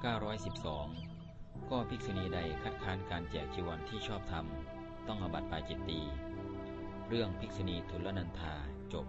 912 ก็ภิกษุณีใดคัดค้านการแจกจีวรที่ชอบธรรม ต้องอบัติปาจิตตี เรื่องภิกษุณีทุลนันธาจบ